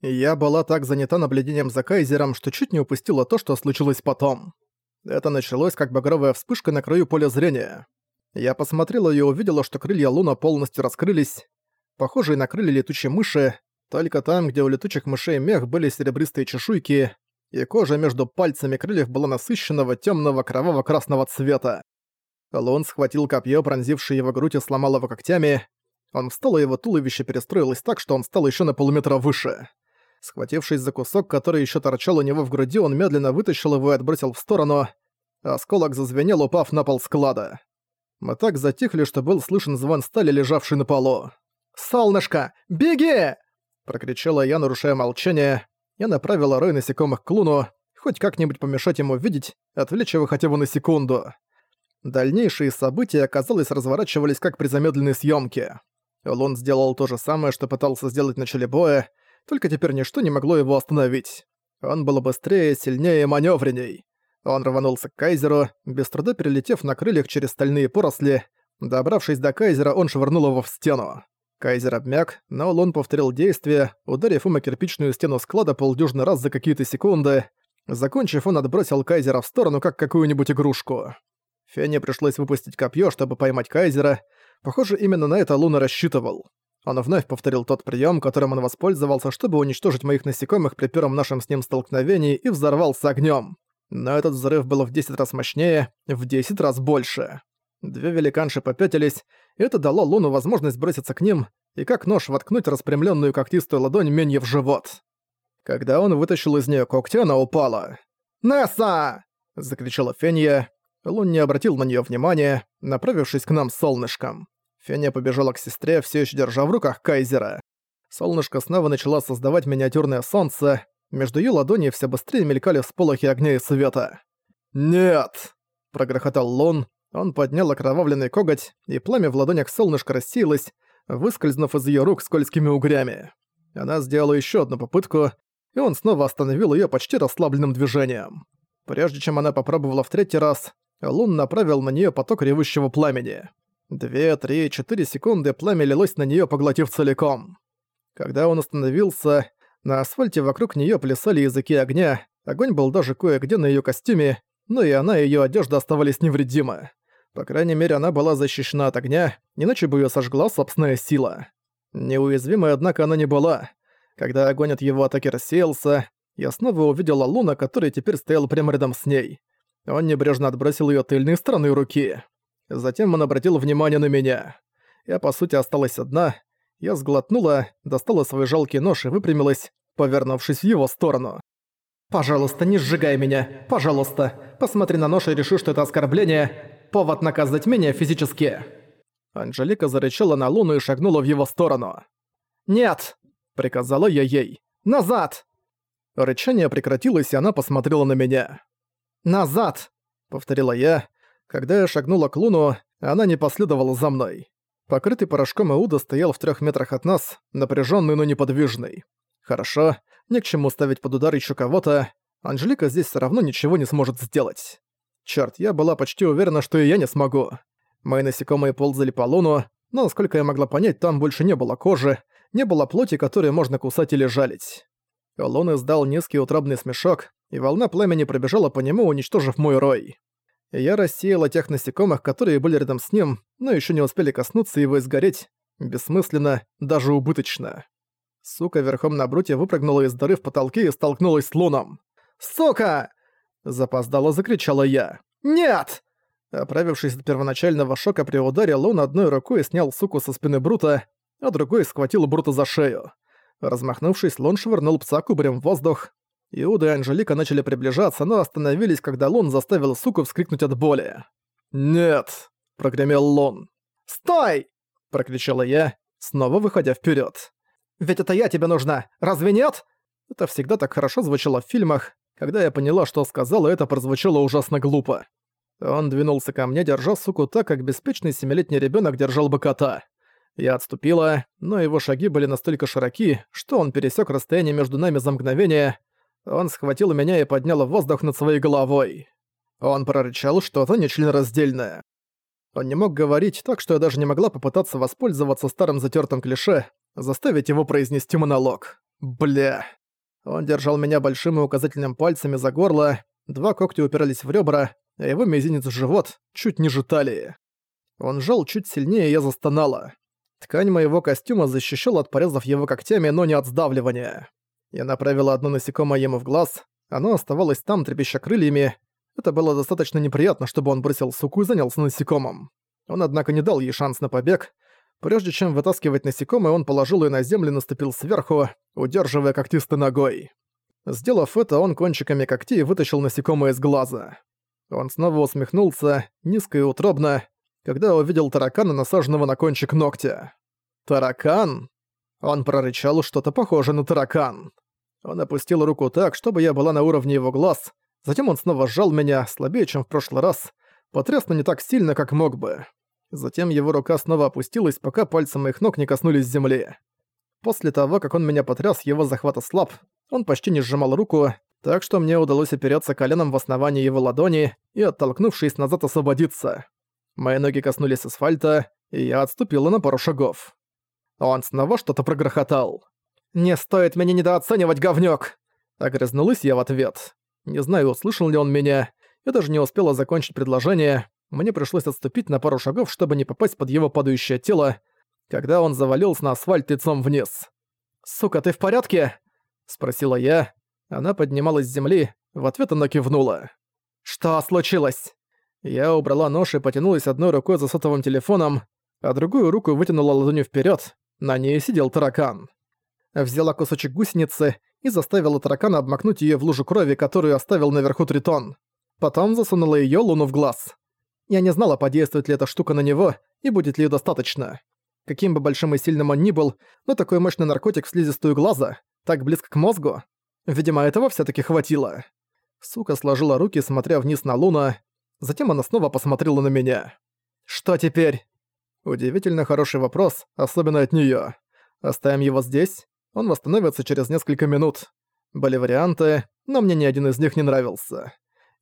Я была так занята наблюдением за Кайзером, что чуть не упустила то, что случилось потом. Это началось как багровая вспышка на краю поля зрения. Я посмотрела и увидела, что крылья Луна полностью раскрылись, похожие на крылья летучей мыши, только там, где у летучих мышей мех были серебристые чешуйки, и кожа между пальцами крыльев была насыщенного темного кроваво-красного цвета. Лун схватил копье, пронзившее его грудь и сломал его когтями. Он встал, и его туловище перестроилось так, что он стал еще на полметра выше. Схватившись за кусок, который еще торчал у него в груди, он медленно вытащил его и отбросил в сторону. Осколок зазвенел, упав на пол склада. Мы так затихли, что был слышен звон стали, лежавший на полу. «Солнышко, беги!» Прокричала я, нарушая молчание. Я направила рой насекомых к луну, хоть как-нибудь помешать ему видеть, отвлечь его хотя бы на секунду. Дальнейшие события, казалось, разворачивались как при замедленной съемке. Лун сделал то же самое, что пытался сделать в начале боя, только теперь ничто не могло его остановить. Он был быстрее, сильнее и маневренней. Он рванулся к Кайзеру, без труда перелетев на крыльях через стальные поросли. Добравшись до Кайзера, он швырнул его в стену. Кайзер обмяк, но Лун повторил действие, ударив им кирпичную стену склада полдюжный раз за какие-то секунды. Закончив, он отбросил Кайзера в сторону, как какую-нибудь игрушку. Фене пришлось выпустить копье, чтобы поймать Кайзера. Похоже, именно на это Луна рассчитывал. Он вновь повторил тот прием, которым он воспользовался, чтобы уничтожить моих насекомых при первом нашем с ним столкновении и взорвался огнем. Но этот взрыв был в 10 раз мощнее, в 10 раз больше. Две великанши попятились, и это дало Луну возможность броситься к ним и как нож воткнуть распрямленную когтистую ладонь Менье в живот. Когда он вытащил из нее когти, она упала. «Несса!» — закричала Фенья. Лун не обратил на нее внимания, направившись к нам солнышком. Феня побежала к сестре, все еще держа в руках Кайзера. Солнышко снова начала создавать миниатюрное солнце, между ее ладоней все быстрее мелькали всполохи огня и света. «Нет!» – прогрохотал Лун. Он поднял окровавленный коготь, и пламя в ладонях солнышка рассеялось, выскользнув из ее рук скользкими угрями. Она сделала еще одну попытку, и он снова остановил ее почти расслабленным движением. Прежде чем она попробовала в третий раз, Лун направил на нее поток ревущего пламени. Две, три, четыре секунды пламя лилось на нее, поглотив целиком. Когда он остановился, на асфальте вокруг нее плясали языки огня, огонь был даже кое-где на ее костюме, но и она и ее одежда оставались невредимы. По крайней мере, она была защищена от огня, иначе бы ее сожгла собственная сила. Неуязвимой, однако, она не была. Когда огонь от его атаки рассеялся, я снова увидела Луна, который теперь стоял прямо рядом с ней. Он небрежно отбросил ее тыльной стороной руки. Затем он обратил внимание на меня. Я, по сути, осталась одна. Я сглотнула, достала свой жалкий нож и выпрямилась, повернувшись в его сторону. «Пожалуйста, не сжигай меня! Пожалуйста! Посмотри на нож и реши, что это оскорбление! Повод наказать меня физически!» Анжелика зарычала на Луну и шагнула в его сторону. «Нет!» – приказала я ей. «Назад!» Рычание прекратилось, и она посмотрела на меня. «Назад!» — повторила я. Когда я шагнула к Луну, она не последовала за мной. Покрытый порошком Иуда стоял в трех метрах от нас, напряженный, но неподвижный. Хорошо, не к чему ставить под удар еще кого-то. Анжелика здесь все равно ничего не сможет сделать. Черт, я была почти уверена, что и я не смогу. Мои насекомые ползали по луну, но, насколько я могла понять, там больше не было кожи, не было плоти, которую можно кусать или жалить. Лун издал низкий утробный смешок, и волна пламени пробежала по нему, уничтожив мой рой. Я рассеяла тех насекомых, которые были рядом с ним, но еще не успели коснуться его и сгореть. Бессмысленно, даже убыточно. Сука верхом на бруте выпрыгнула из дыры в потолке и столкнулась с Луном. «Сука!» Запоздало закричала я. «Нет!» Оправившись от первоначального шока при ударе, Лун одной рукой снял суку со спины Брута, а другой схватил Брута за шею. Размахнувшись, Лун швырнул пса кубарем в воздух. Иуда и Анжелика начали приближаться, но остановились, когда Лун заставил суку вскрикнуть от боли. «Нет!» – прогремел Лун. «Стой!» – прокричала я, снова выходя вперед. «Ведь это я тебе нужна, разве нет?» Это всегда так хорошо звучало в фильмах. Когда я поняла, что сказала, это прозвучало ужасно глупо. Он двинулся ко мне, держа суку так, как беспечный семилетний ребенок держал бы кота. Я отступила, но его шаги были настолько широки, что он пересек расстояние между нами за мгновение. Он схватил меня и поднял в воздух над своей головой. Он прорычал что-то нечленораздельное. Он не мог говорить, так что я даже не могла попытаться воспользоваться старым затертым клише, заставить его произнести монолог. Бля. Он держал меня большим и указательным пальцами за горло, два когтя упирались в ребра, а его мизинец в живот, чуть ниже талии. Он жал чуть сильнее, и я застонала. Ткань моего костюма защищала от порезов его когтями, но не от сдавливания. Я направила одно насекомое ему в глаз, оно оставалось там, трепеща крыльями. Это было достаточно неприятно, чтобы он бросил суку и занялся насекомым. Он, однако, не дал ей шанс на побег. Прежде чем вытаскивать насекомое, он положил ее на землю и наступил сверху, удерживая когтистой ногой. Сделав это, он кончиками когтей вытащил насекомое из глаза. Он снова усмехнулся, низко и утробно, когда увидел таракана, насаженного на кончик ногтя. «Таракан?» Он прорычал что-то похожее на таракан. Он опустил руку так, чтобы я была на уровне его глаз, затем он снова сжал меня, слабее, чем в прошлый раз, потряс, но не так сильно, как мог бы. Затем его рука снова опустилась, пока пальцы моих ног не коснулись земли. После того, как он меня потряс, его захват ослаб, он почти не сжимал руку, так что мне удалось опереться коленом в основании его ладони и, оттолкнувшись назад, освободиться. Мои ноги коснулись асфальта, и я отступила на пару шагов. Он снова что-то прогрохотал. «Не стоит меня недооценивать, говнюк!» Огрызнулась я в ответ. Не знаю, услышал ли он меня. Я даже не успела закончить предложение. Мне пришлось отступить на пару шагов, чтобы не попасть под его падающее тело, когда он завалился на асфальт лицом вниз. «Сука, ты в порядке?» — спросила я. Она поднималась с земли, в ответ она кивнула. «Что случилось?» Я убрала нож и потянулась одной рукой за сотовым телефоном, а другую руку вытянула ладонью вперед. На ней сидел таракан. Взяла кусочек гусеницы и заставила таракана обмакнуть ее в лужу крови, которую оставил наверху тритон. Потом засунула ее луну в глаз. Я не знала, подействует ли эта штука на него и будет ли ее достаточно. Каким бы большим и сильным он ни был, но такой мощный наркотик в слизистую глаза, так близко к мозгу, видимо, этого все таки хватило. Сука сложила руки, смотря вниз на Луна, затем она снова посмотрела на меня. «Что теперь?» Удивительно хороший вопрос, особенно от неё. Оставим его здесь, он восстановится через несколько минут. Были варианты, но мне ни один из них не нравился.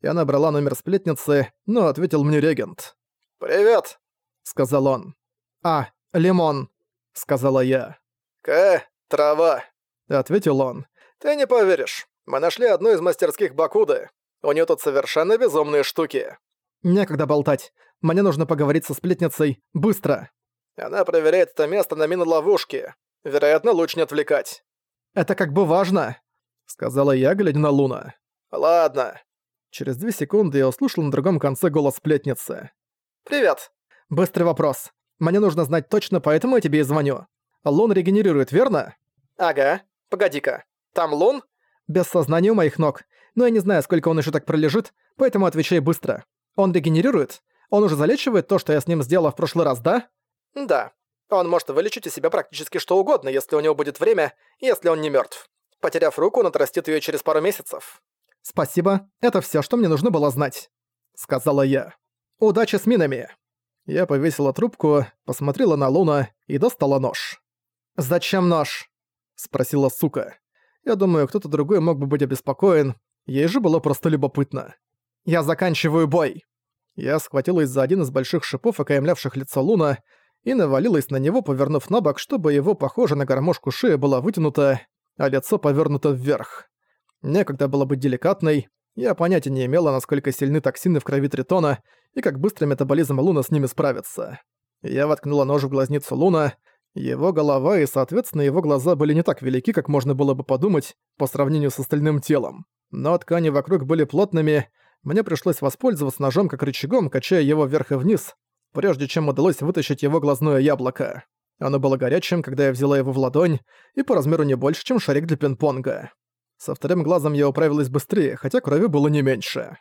Я набрала номер сплетницы, но ответил мне регент. «Привет», — сказал он. «А, лимон», — сказала я. «К, трава», — ответил он. «Ты не поверишь. Мы нашли одну из мастерских Бакуды. У нее тут совершенно безумные штуки». «Некогда болтать. Мне нужно поговорить со сплетницей. Быстро!» «Она проверяет это место на мины-ловушки. Вероятно, лучше не отвлекать». «Это как бы важно», — сказала я, глядя на Луна. «Ладно». Через две секунды я услышал на другом конце голос сплетницы. «Привет. Быстрый вопрос. Мне нужно знать точно, поэтому я тебе и звоню. Лун регенерирует, верно? Ага. Погоди-ка. Там Лун? Без сознания у моих ног. Но я не знаю, сколько он еще так пролежит, поэтому отвечай быстро. Он регенерирует? Он уже залечивает то, что я с ним сделала в прошлый раз, да? Да. Он может вылечить из себя практически что угодно, если у него будет время, если он не мертв. Потеряв руку, он отрастит ее через пару месяцев. Спасибо, это все, что мне нужно было знать, сказала я. Удачи с минами. Я повесила трубку, посмотрела на Луна и достала нож. «Зачем нож?» — спросила сука. Я думаю, кто-то другой мог бы быть обеспокоен, ей же было просто любопытно. «Я заканчиваю бой!» Я схватилась за один из больших шипов, окаймлявших лицо Луна, и навалилась на него, повернув на бок, чтобы его, похоже на гармошку шея, была вытянута, а лицо повернуто вверх. Некогда было быть деликатной, я понятия не имела, насколько сильны токсины в крови Тритона и как быстро метаболизм Луна с ними справится. Я воткнула нож в глазницу Луна. Его голова и, соответственно, его глаза были не так велики, как можно было бы подумать, по сравнению с остальным телом. Но ткани вокруг были плотными, мне пришлось воспользоваться ножом как рычагом, качая его вверх и вниз, прежде чем удалось вытащить его глазное яблоко. Оно было горячим, когда я взяла его в ладонь, и по размеру не больше, чем шарик для пинг-понга. Со вторым глазом я управилась быстрее, хотя крови было не меньше.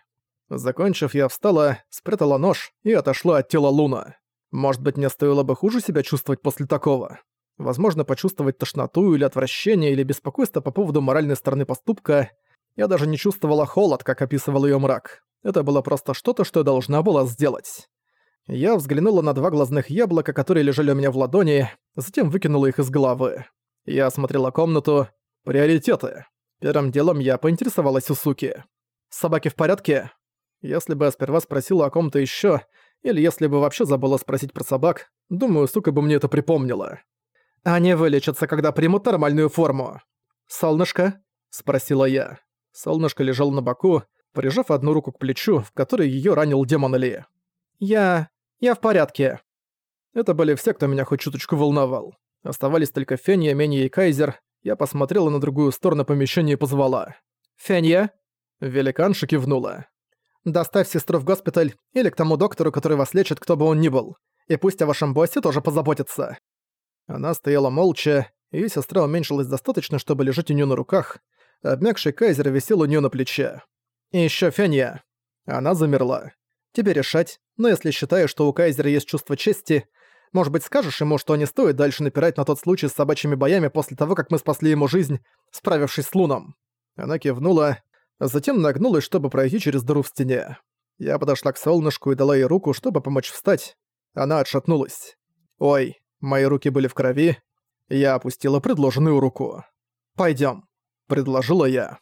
Закончив, я встала, спрятала нож и отошла от тела Луна. Может быть, мне стоило бы хуже себя чувствовать после такого? Возможно, почувствовать тошноту или отвращение или беспокойство по поводу моральной стороны поступка. Я даже не чувствовала холод, как описывал её мрак. Это было просто что-то, что я должна была сделать. Я взглянула на два глазных яблока, которые лежали у меня в ладони, затем выкинула их из головы. Я осмотрела комнату. Приоритеты. Первым делом я поинтересовалась у суки. «Собаки в порядке?» Если бы я сперва спросила о ком-то ещё, или если бы вообще забыла спросить про собак, думаю, сука бы мне это припомнила. «Они вылечатся, когда примут нормальную форму». «Солнышко?» — спросила я. Солнышко лежало на боку, прижав одну руку к плечу, в которой её ранил демон Ли. «Я... я в порядке». Это были все, кто меня хоть чуточку волновал. Оставались только Фенья, Менья и Кайзер. Я посмотрела на другую сторону помещения и позвала. «Фенья?» Великанша кивнула. «Доставь сестру в госпиталь или к тому доктору, который вас лечит, кто бы он ни был. И пусть о вашем боссе тоже позаботится». Она стояла молча, и сестра уменьшилась достаточно, чтобы лежать у неё на руках. Обмякший Кайзер висел у неё на плече. «И ещё Фенья». Она замерла. «Тебе решать, но если считаешь, что у Кайзера есть чувство чести, может быть, скажешь ему, что не стоит дальше напирать на тот случай с собачьими боями после того, как мы спасли ему жизнь, справившись с Луном?» Она кивнула, затем нагнулась, чтобы пройти через дыру в стене. Я подошла к солнышку и дала ей руку, чтобы помочь встать. Она отшатнулась. «Ой, мои руки были в крови». Я опустила предложенную руку. «Пойдём», — предложила я.